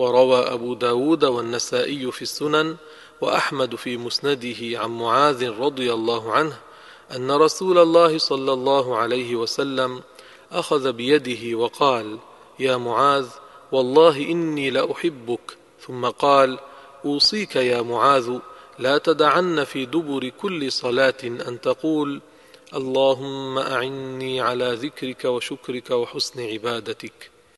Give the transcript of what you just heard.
وروى أبو داود والنسائي في السنن وأحمد في مسنده عن معاذ رضي الله عنه أن رسول الله صلى الله عليه وسلم أخذ بيده وقال يا معاذ والله إني لأحبك. ثم قال أوصيك يا معاذ لا تدعن في دبر كل صلاة أن تقول اللهم أعني على ذكرك وشكرك وحسن عبادتك.